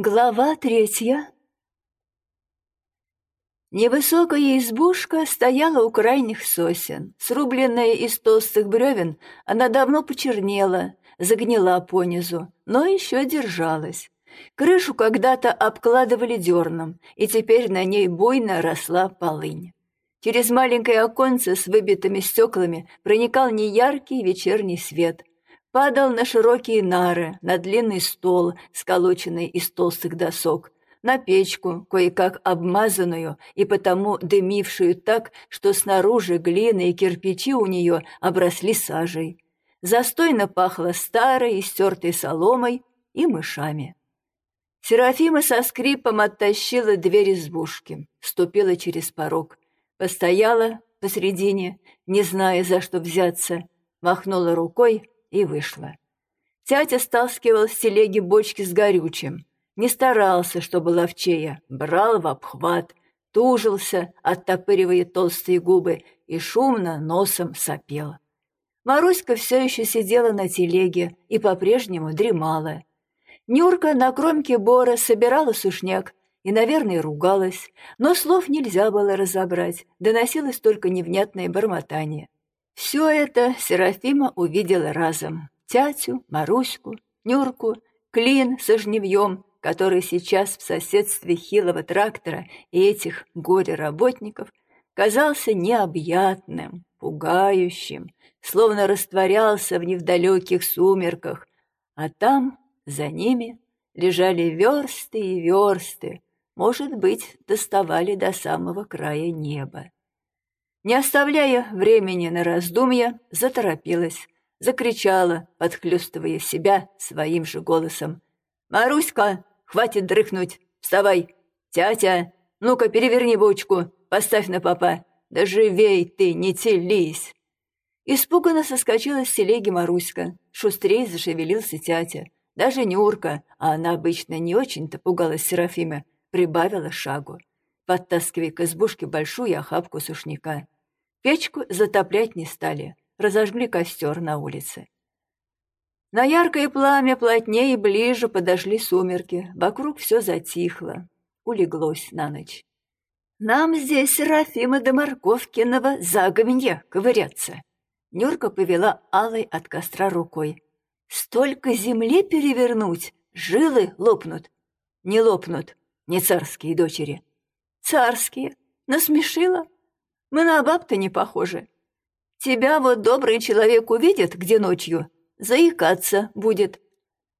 Глава третья Невысокая избушка стояла у крайних сосен. Срубленная из толстых бревен, она давно почернела, загнила понизу, но еще держалась. Крышу когда-то обкладывали дерном, и теперь на ней буйно росла полынь. Через маленькое оконце с выбитыми стеклами проникал неяркий вечерний свет, падал на широкие нары, на длинный стол, сколоченный из толстых досок, на печку, кое-как обмазанную и потому дымившую так, что снаружи глина и кирпичи у нее обросли сажей. Застойно пахло старой, стертой соломой и мышами. Серафима со скрипом оттащила дверь избушки, ступила через порог, постояла посредине, не зная, за что взяться, махнула рукой и вышла. Тятя стаскивал с телеги бочки с горючим. Не старался, чтобы ловчея, брал в обхват, тужился, оттопыривая толстые губы, и шумно носом сопел. Маруська все еще сидела на телеге и по-прежнему дремала. Нюрка на кромке бора собирала сушняк и, наверное, ругалась, но слов нельзя было разобрать, доносилось только невнятное бормотание. Все это Серафима увидела разом. Тятю, Маруську, Нюрку, Клин со жневьем, который сейчас в соседстве хилого трактора и этих горе-работников казался необъятным, пугающим, словно растворялся в невдалеких сумерках, а там, за ними, лежали версты и версты, может быть, доставали до самого края неба. Не оставляя времени на раздумья, заторопилась, закричала, подхлёстывая себя своим же голосом. «Маруська, хватит дрыхнуть! Вставай! Тятя, ну-ка переверни бочку, поставь на попа! Да живей ты, не телись!» Испуганно соскочила с телеги Маруська. Шустрее зашевелился тятя. Даже Нюрка, а она обычно не очень-то пугалась Серафима, прибавила шагу подтаскивая к избушке большую охапку сушняка. Печку затоплять не стали, разожгли костер на улице. На яркое пламя плотнее и ближе подошли сумерки, вокруг все затихло, улеглось на ночь. «Нам здесь Серафима до Морковкиного заговенья ковыряться!» Нюрка повела алой от костра рукой. «Столько земли перевернуть, жилы лопнут!» «Не лопнут, не царские дочери!» Царские. Насмешила? Мы на баб-то не похожи. Тебя вот добрый человек увидит, где ночью, заикаться будет.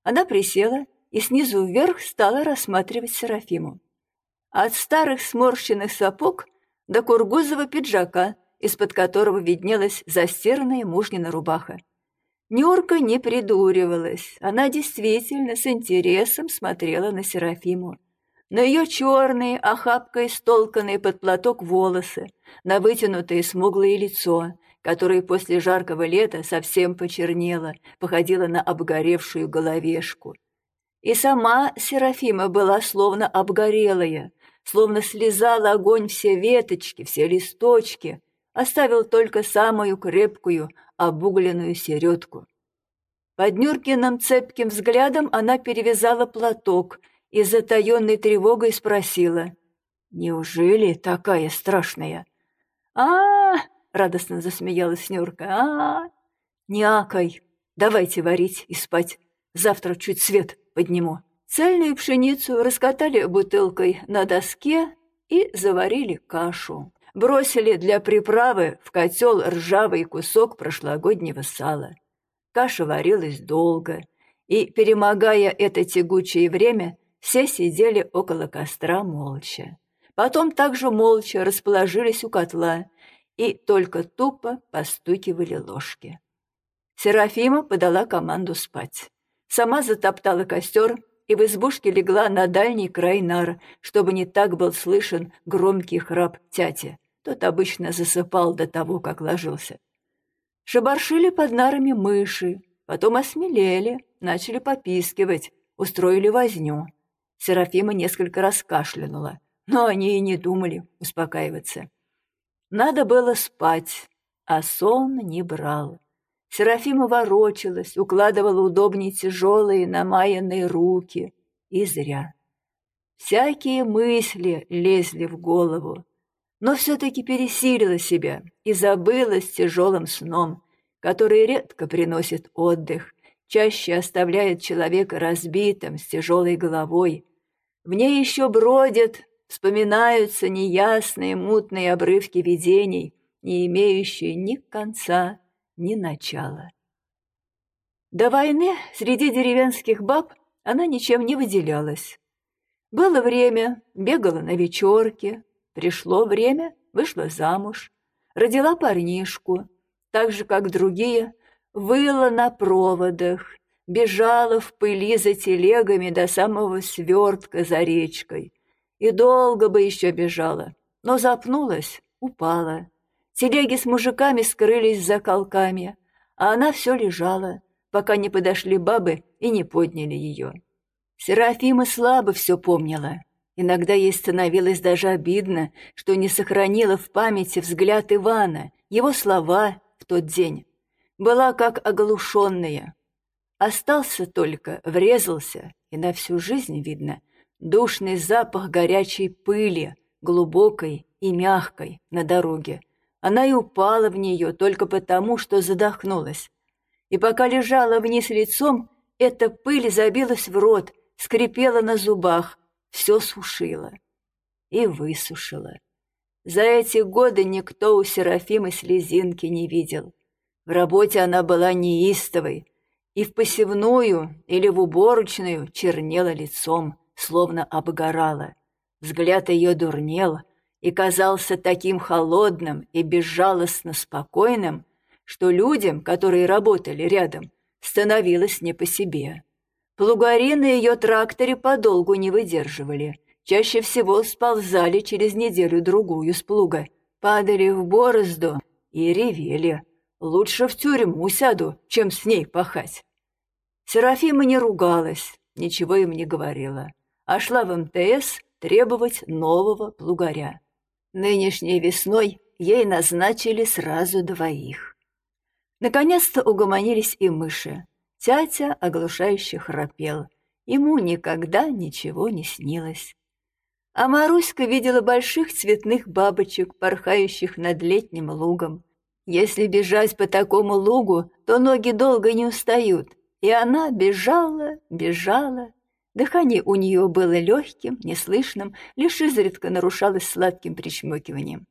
Она присела и снизу вверх стала рассматривать Серафиму. От старых сморщенных сапог до кургузого пиджака, из-под которого виднелась застиранная мужнина рубаха. Нюрка не придуривалась, она действительно с интересом смотрела на Серафиму на ее черные, охапкой столканные под платок волосы, на вытянутое смуглое лицо, которое после жаркого лета совсем почернело, походило на обгоревшую головешку. И сама Серафима была словно обгорелая, словно слезала огонь все веточки, все листочки, оставил только самую крепкую, обугленную середку. Под Нюркиным цепким взглядом она перевязала платок и затаенной тревогой спросила. «Неужели такая страшная?» а, радостно засмеялась Нюрка. а, -а! Давайте варить и спать. Завтра чуть свет подниму». Цельную пшеницу раскатали бутылкой на доске и заварили кашу. Бросили для приправы в котел ржавый кусок прошлогоднего сала. Каша варилась долго, и, перемогая это тягучее время, все сидели около костра молча. Потом также молча расположились у котла и только тупо постукивали ложки. Серафима подала команду спать. Сама затоптала костер и в избушке легла на дальний край нар, чтобы не так был слышен громкий храп тяти. Тот обычно засыпал до того, как ложился. Шебаршили под нарами мыши, потом осмелели, начали попискивать, устроили возню. Серафима несколько раз кашлянула, но они и не думали успокаиваться. Надо было спать, а сон не брал. Серафима ворочалась, укладывала удобнее тяжелые намаянные руки. И зря. Всякие мысли лезли в голову, но все-таки пересилила себя и забылась тяжелым сном, который редко приносит отдых, чаще оставляет человека разбитым, с тяжелой головой. В ней еще бродят, вспоминаются неясные мутные обрывки видений, не имеющие ни конца, ни начала. До войны среди деревенских баб она ничем не выделялась. Было время, бегала на вечерки, пришло время, вышла замуж, родила парнишку, так же, как другие, выла на проводах, бежала в пыли за телегами до самого свертка за речкой. И долго бы еще бежала, но запнулась, упала. Телеги с мужиками скрылись за колками, а она все лежала, пока не подошли бабы и не подняли ее. Серафима слабо все помнила. Иногда ей становилось даже обидно, что не сохранила в памяти взгляд Ивана, его слова в тот день. Была как оглушенная. Остался только, врезался, и на всю жизнь видно, душный запах горячей пыли, глубокой и мягкой на дороге. Она и упала в нее только потому, что задохнулась. И пока лежала вниз лицом, эта пыль забилась в рот, скрипела на зубах, все сушила и высушила. За эти годы никто у Серафимы слезинки не видел. В работе она была неистовой, и в посевную или в уборочную чернела лицом, словно обгорала. Взгляд ее дурнел и казался таким холодным и безжалостно спокойным, что людям, которые работали рядом, становилось не по себе. Плугари на ее тракторе подолгу не выдерживали. Чаще всего сползали через неделю-другую с плуга, падали в борозду и ревели. Лучше в тюрьму сяду, чем с ней пахать. Серафима не ругалась, ничего им не говорила, а шла в МТС требовать нового плугаря. Нынешней весной ей назначили сразу двоих. Наконец-то угомонились и мыши. Тятя оглушающе храпел. Ему никогда ничего не снилось. А Маруська видела больших цветных бабочек, порхающих над летним лугом. Если бежать по такому лугу, то ноги долго не устают. И она бежала, бежала. Дыхание у нее было легким, неслышным, лишь изредка нарушалось сладким причмокиванием.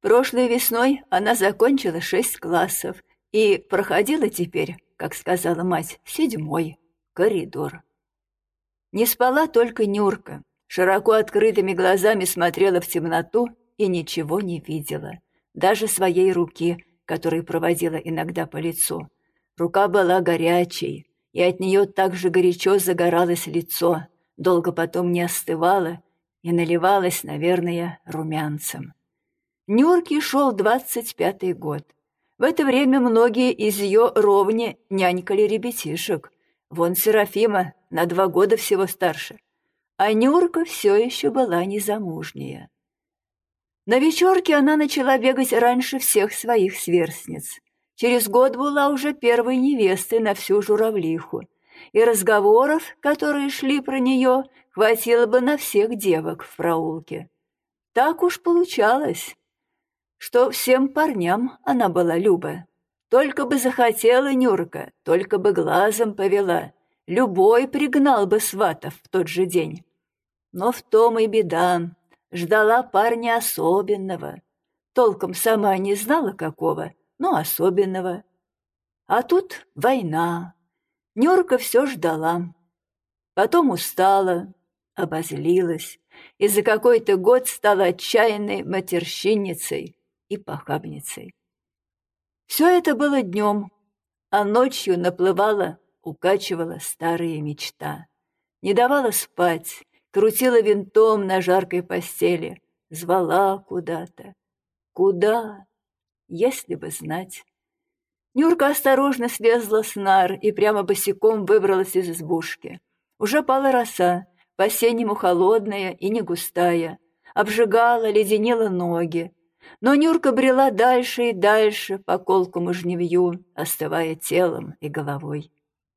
Прошлой весной она закончила шесть классов и проходила теперь как сказала мать, седьмой коридор. Не спала только Нюрка, широко открытыми глазами смотрела в темноту и ничего не видела, даже своей руки, которой проводила иногда по лицу. Рука была горячей, и от нее так же горячо загоралось лицо, долго потом не остывало и наливалось, наверное, румянцем. Нюрке шел двадцать пятый год — в это время многие из ее ровни нянькали ребятишек. Вон Серафима на два года всего старше. А Нюрка все еще была незамужняя. На вечерке она начала бегать раньше всех своих сверстниц. Через год была уже первой невестой на всю журавлиху, и разговоров, которые шли про нее, хватило бы на всех девок в проулке. Так уж получалось что всем парням она была Люба. Только бы захотела Нюрка, только бы глазом повела, любой пригнал бы сватов в тот же день. Но в том и беда, ждала парня особенного. Толком сама не знала какого, но особенного. А тут война. Нюрка все ждала. Потом устала, обозлилась и за какой-то год стала отчаянной матерщинницей и похабницей. Все это было днем, а ночью наплывала, укачивала старая мечта. Не давала спать, крутила винтом на жаркой постели, звала куда-то. Куда? Если бы знать. Нюрка осторожно слезла с нар и прямо босиком выбралась из избушки. Уже пала роса, по-осеннему холодная и не густая, обжигала, леденила ноги, но Нюрка брела дальше и дальше по колкому жневью, остывая телом и головой.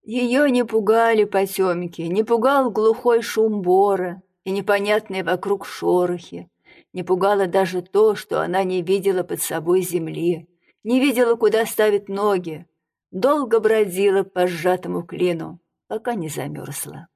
Ее не пугали потемки, не пугал глухой шум бора, и непонятные вокруг шорохи. Не пугало даже то, что она не видела под собой земли, не видела, куда ставит ноги. Долго бродила по сжатому клину, пока не замерзла.